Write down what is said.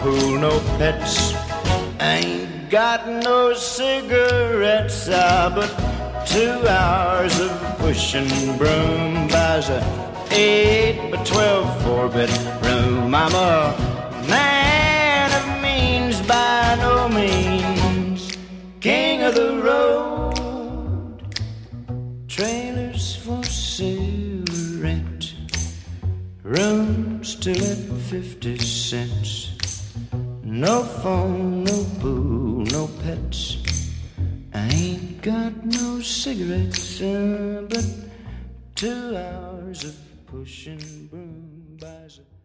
pool, no pets. Ain't got no cigarettes, ah, but two hours of pushing broom buys a eight by twelve four bedroom. I'm a man of means by no means, king of the road. Trailers for sale, rent, rooms to let fifty cents. No phone, no pool, no pets. I ain't got no cigarettes, uh, but two hours of pushing broom buys a